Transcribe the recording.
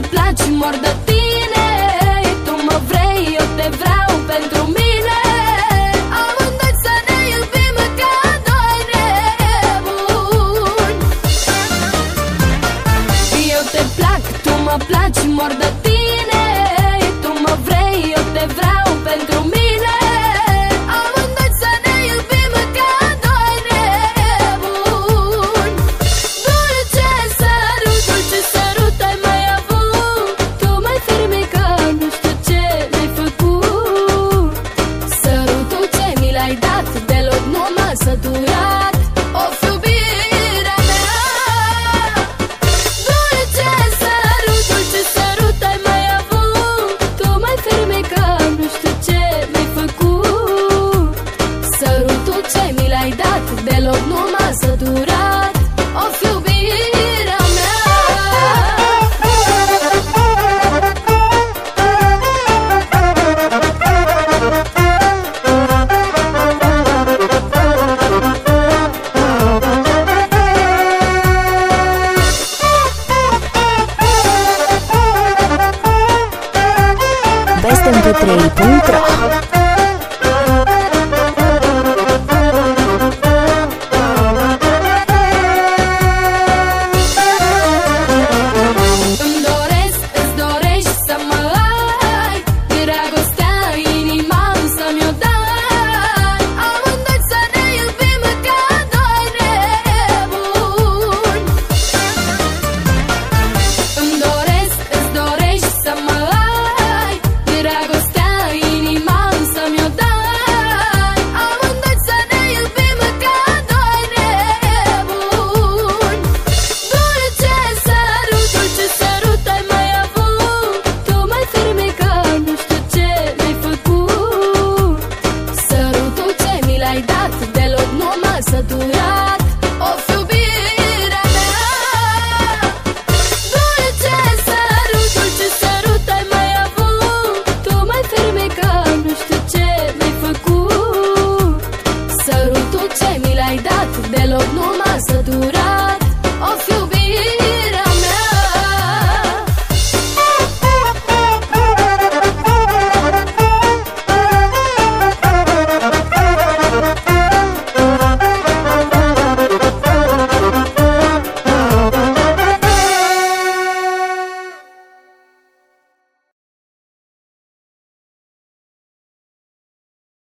mă place, mor de tine. Tu mă vrei, eu te vreau pentru mine. Amândoi să ne iubim ca doi nebuni. Eu te plac, tu mă placi, mor de tine natural. tempetray.pro săturat Of, iubirea mea Dulce sărut, dulce sărut ai mai avut. Tu mai fermecam, nu știu ce mi-ai făcut. Sărutul ce mi l-ai dat Deloc nu m-a săturat.